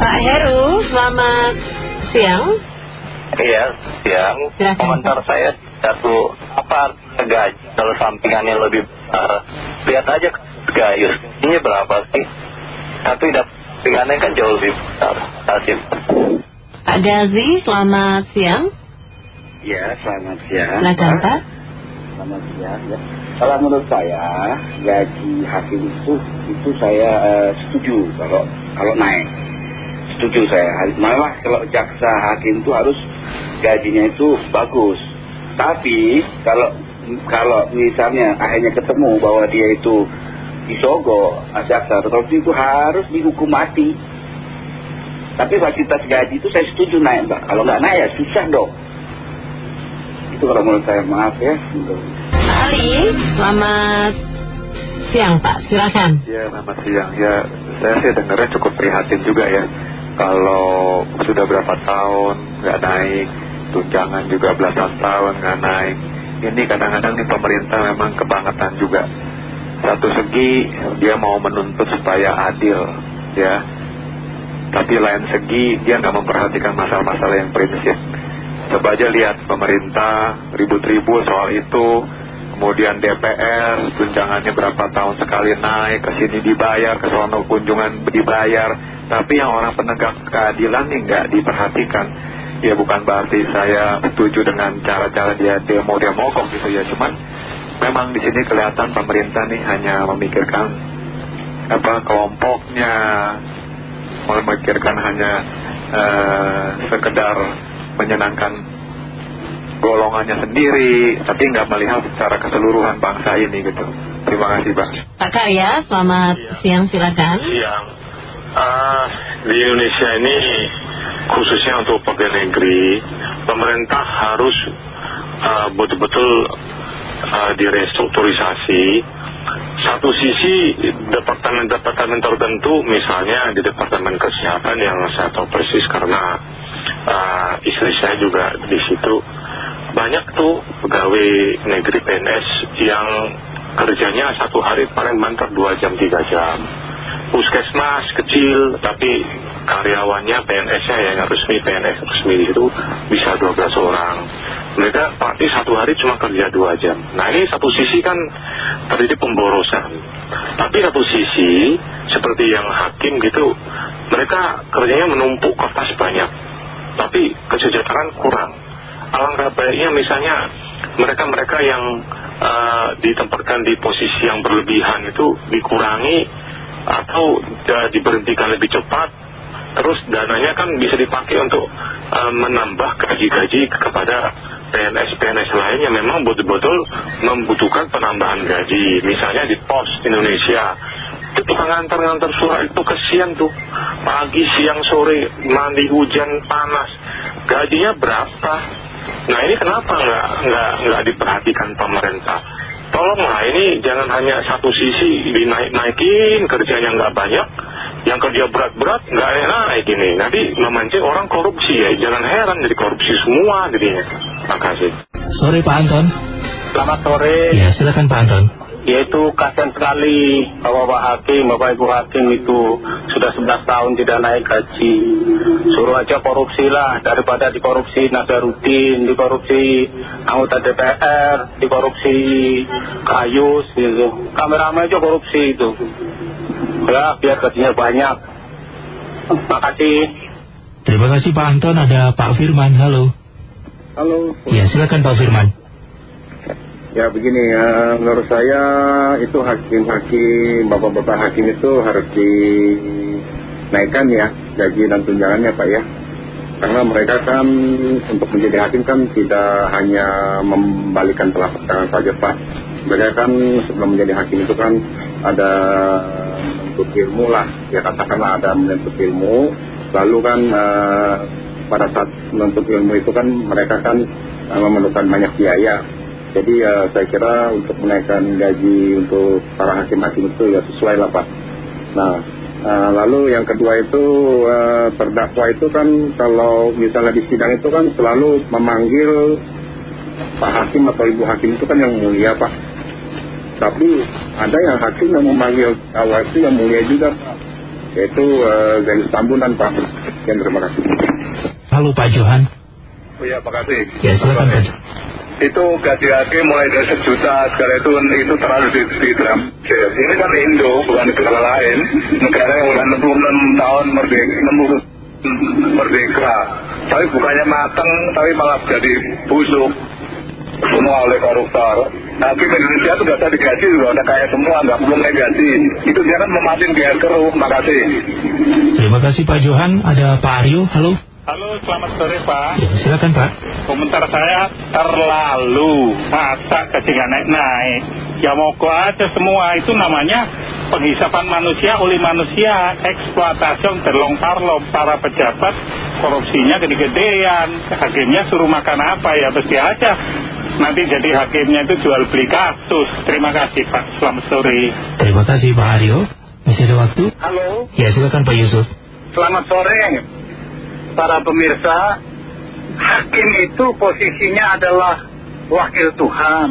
Pak Heru, selamat siang. Iya, siang. Silakan. Komentar saya satu apa artinya gaji kalau sampingannya lebih besar. Lihat aja gayus ini berapa sih? Tapi sampingannya kan jauh lebih besar. Hasil. Pak Gazi, selamat siang. Ya, selamat siang. Silakan Pak. Selamat siang. Ya. Kalau menurut saya gaji hakim itu itu saya eh, setuju kalau kalau naik. Setuju saya. Malah kalau jaksa hakim itu harus gajinya itu bagus. Tapi kalau kalau misalnya akhirnya ketemu bahwa dia itu disogok jaksa, tetapi itu harus dihukum mati. Tapi fasilitas gaji itu saya setuju naik, Mbak. Kalau nggak naik ya susah dong. Itu kalau menurut saya maaf ya. Pak Ali, selamat siang Pak. Silakan. Ya, selamat siang. Ya, saya sih dengarnya cukup prihatin juga ya. Kalau sudah berapa tahun nggak naik, tunjangan juga belasan tahun nggak naik. Ini kadang-kadang nih pemerintah memang kebangetan juga. Satu segi dia mau menuntut supaya adil, ya. Tapi lain segi dia nggak memperhatikan masalah-masalah yang prinsip. Coba aja lihat pemerintah ribut-ribut soal itu, kemudian DPR tunjangannya berapa tahun sekali naik, ke sini dibayar, ke sono kunjungan dibayar, tapi yang orang penegak keadilan nih nggak diperhatikan. Ya bukan berarti saya setuju dengan cara-cara dia demo-demo kok gitu ya, cuman memang di sini kelihatan pemerintah nih hanya memikirkan apa kelompoknya, memikirkan hanya eh, sekedar menyenangkan golongannya sendiri, tapi nggak melihat secara keseluruhan bangsa ini gitu. Terima kasih, Pak. Pak Karya, selamat siang. Silakan. Siang. Ah, di Indonesia ini khususnya untuk pegawai negeri, pemerintah harus ah, betul-betul ah, direstrukturisasi. Satu sisi departemen-departemen tertentu, misalnya di departemen kesehatan yang saya tahu persis karena istri saya juga di situ banyak tuh pegawai negeri PNS yang kerjanya satu hari paling banter dua jam tiga jam. Puskesmas kecil tapi karyawannya PNS-nya yang resmi PNS resmi itu bisa 12 orang. Mereka pasti satu hari cuma kerja dua jam. Nah ini satu sisi kan terjadi pemborosan. Tapi satu sisi seperti yang hakim gitu mereka kerjanya menumpuk kertas banyak tapi kesejahteraan kurang alangkah baiknya misalnya mereka-mereka yang uh, ditempatkan di posisi yang berlebihan itu dikurangi atau diberhentikan lebih cepat terus dananya kan bisa dipakai untuk uh, menambah gaji-gaji kepada PNS-PNS lain yang memang betul-betul membutuhkan penambahan gaji misalnya di pos Indonesia. Itu tukang ngantar-ngantar surat itu kesian tuh. Pagi, siang, sore mandi hujan, panas. Gajinya berapa Nah ini kenapa nggak nggak nggak diperhatikan pemerintah? Tolonglah ini jangan hanya satu sisi dinaik-naikin kerjanya nggak banyak, yang kerja berat-berat nggak naik ini. Nanti memancing orang korupsi ya, jangan heran jadi korupsi semua jadinya. Terima kasih. Sore Pak Anton. Selamat sore. Ya silakan Pak Anton. Yaitu kasihan sekali Bapak Hakim, Bapak Ibu Hakim itu sudah 11 tahun tidak naik gaji. Suruh aja korupsi lah daripada dikorupsi Nadarudin, dikorupsi anggota DPR, dikorupsi Kayus gitu. Kameramen aja korupsi itu. Ya biar gajinya banyak. Makasih. Terima kasih Pak Anton. Ada Pak Firman. Halo. Halo. Ya silakan Pak Firman. Ya begini ya, menurut saya itu hakim-hakim, bapak-bapak hakim itu harus dinaikkan ya gaji dan tunjangannya Pak ya. Karena mereka kan untuk menjadi hakim kan tidak hanya membalikan telapak tangan saja Pak. Mereka kan sebelum menjadi hakim itu kan ada menuntut ilmu lah, ya katakanlah ada menuntut ilmu. Lalu kan eh, pada saat menuntut ilmu itu kan mereka kan eh, memerlukan banyak biaya. Jadi ya saya kira untuk menaikkan gaji untuk para hakim-hakim itu ya sesuai lah Pak. Nah eh, lalu yang kedua itu eh, terdakwa itu kan kalau misalnya di sidang itu kan selalu memanggil Pak Hakim atau Ibu Hakim itu kan yang mulia Pak. Tapi ada yang hakim yang memanggil awal itu yang mulia juga Pak. yaitu uh, garis tambunan Pak. Sekian terima kasih. Halo Pak Johan. Oh ya, makasih. Ya silakan Pak Johan. Itu gaji hakim mulai dari sejuta sekarang itu itu terlalu di, di dalam Ini kan Indo, bukan negara lain. Negara yang udah 66 tahun merdeka, 60 merdeka. Tapi bukannya mateng, tapi malah jadi busuk. Semua oleh koruptor. Hakim Indonesia itu data digaji juga udah kaya semua, nggak perlu naik gaji. Itu dia kan mematin biar keruh. Makasih. Terima kasih Pak Johan. Ada Pak Aryo. Halo. Halo, selamat sore Pak. Silakan Pak. Komentar saya terlalu masa nggak naik-naik. Ya mogok aja semua itu namanya penghisapan manusia oleh manusia, eksploitasi terlong-tarlong para pejabat korupsinya gede-gedean, hakimnya suruh makan apa ya pasti aja. Nanti jadi hakimnya itu jual beli kasus. Terima kasih Pak, selamat sore. Terima kasih Pak Aryo. Masih ada waktu? Halo, Ya silakan Pak Yusuf. selamat sore para pemirsa. Hakim itu posisinya adalah wakil Tuhan.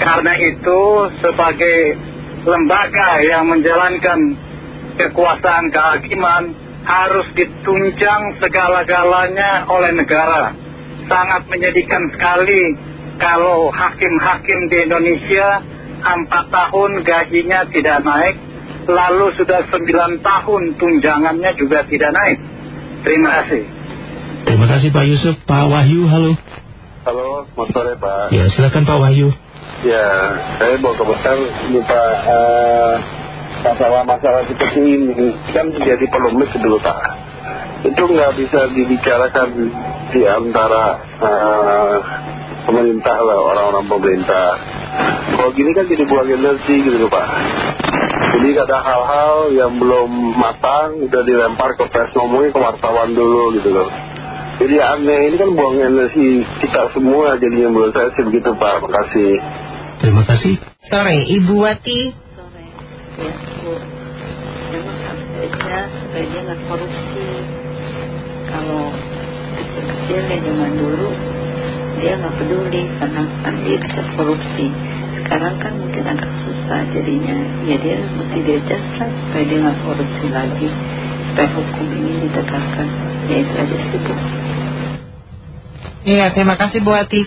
Karena itu sebagai lembaga yang menjalankan kekuasaan kehakiman harus ditunjang segala-galanya oleh negara. Sangat menyedihkan sekali kalau hakim-hakim di Indonesia empat tahun gajinya tidak naik, lalu sudah sembilan tahun tunjangannya juga tidak naik. Terima kasih. Terima kasih Pak Yusuf. Pak Wahyu, halo. Halo, selamat sore Pak. Ya silakan Pak Wahyu. Ya, saya mau komentar ini Pak, eh, masalah-masalah seperti ini kan menjadi polemik dulu Pak. Itu nggak bisa dibicarakan di antara eh, pemerintah lah, orang-orang pemerintah. Kalau gini kan jadi buang energi gitu loh Pak. Jadi ada hal-hal yang belum matang, udah dilempar ke pers ngomongin ke wartawan dulu gitu loh. Jadi aneh, ini kan buang energi kita semua jadinya menurut saya sih begitu Pak. Makasih. Terima kasih. Sore, Ibu Wati. sore ya bu memang harus kerja supaya dia nggak korupsi kalau kecil-kecil ya zaman dulu dia nggak peduli karena kan dia bisa korupsi sekarang kan mungkin agak susah jadinya. Ya dia mesti diajar lah supaya dia nggak korupsi lagi. Supaya hukum ini ditegakkan. Ya itu aja sih bu. Iya, terima kasih Bu Wati.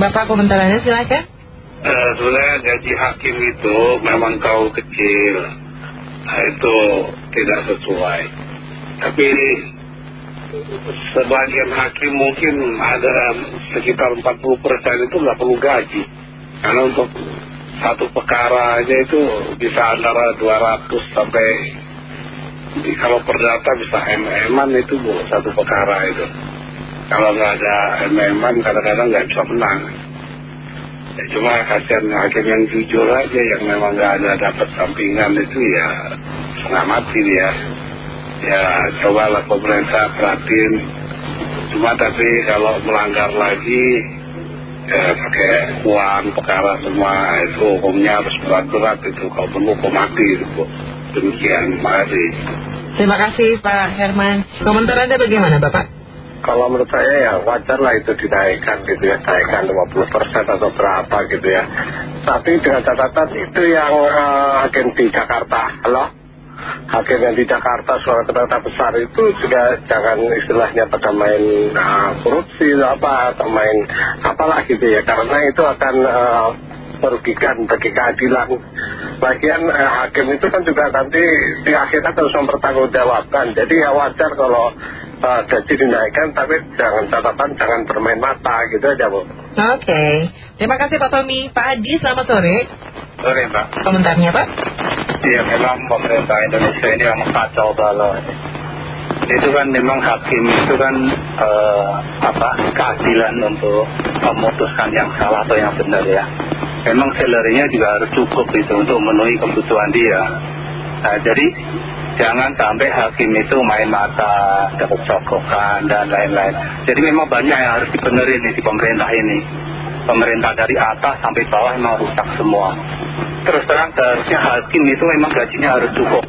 Bapak komentarannya silakan. Eh, sebenarnya gaji hakim itu memang kau kecil. Nah, itu tidak sesuai. Tapi sebagian hakim mungkin ada sekitar 40% itu nggak perlu gaji karena untuk satu perkara aja itu bisa antara 200 sampai kalau perdata bisa mm-an itu bu satu perkara itu kalau nggak ada mm-an kadang-kadang nggak bisa menang Ya, cuma kasihan hakim yang jujur aja yang memang nggak ada dapat sampingan itu ya setengah mati dia. Ya cobalah pemerintah perhatiin. Cuma tapi kalau melanggar lagi ya pakai uang perkara semua itu hukumnya harus berat-berat itu kalau perlu hukum mati itu Bu. Demikian, makasih. Terima kasih Pak Herman. Komentar Anda bagaimana Bapak? Kalau menurut saya ya wajar lah itu dinaikkan gitu ya Naikkan 50% atau berapa gitu ya Tapi dengan catatan itu yang eh, hakim di Jakarta Halo? Yang di Jakarta suara ternyata besar itu juga jangan istilahnya pada main eh, korupsi atau apa Atau main apalah gitu ya Karena itu akan eh, merugikan bagi keadilan Bagian eh, hakim itu kan juga nanti di akhirat harus mempertanggungjawabkan Jadi ya wajar kalau eh, gaji dinaikkan tapi jangan catatan jangan bermain mata gitu aja Bu Oke. Terima kasih Pak Tommy. Pak Adi, selamat sore. Sore Mbak. Komentarnya Pak? Iya memang pemerintah Indonesia ini memang kacau balau itu kan memang hakim itu kan eh, apa keadilan untuk memutuskan yang salah atau yang benar ya. Memang salary-nya juga harus cukup itu untuk memenuhi kebutuhan dia. Nah jadi jangan sampai hakim itu main mata dapat cokokan dan lain-lain. Jadi memang banyak yang harus dibenerin nih di pemerintah ini pemerintah dari atas sampai bawah memang rusak semua terus terang seharusnya hakim itu memang gajinya harus cukup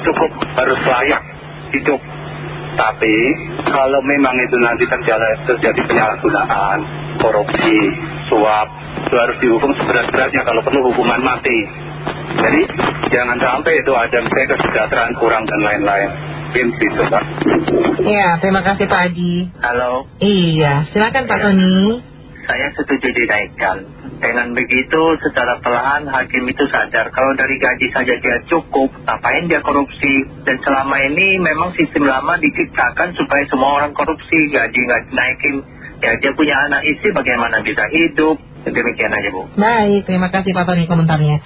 cukup harus layak hidup tapi kalau memang itu nanti terjadi, terjadi penyalahgunaan korupsi suap itu harus dihukum seberat-beratnya kalau perlu hukuman mati jadi jangan sampai itu ada misalnya kesejahteraan kurang dan lain-lain. Mungkin gitu Pak. Iya, terima kasih Pak Adi. Halo, Iya, silakan Pak Tony. Saya setuju dinaikkan. Dengan begitu secara perlahan hakim itu sadar kalau dari gaji saja dia cukup, ngapain dia korupsi. Dan selama ini memang sistem lama diciptakan supaya semua orang korupsi, gaji nggak dinaikin. Ya dia punya anak istri bagaimana bisa hidup. Demikian aja Bu. Baik, terima kasih Pak Tony komentarnya.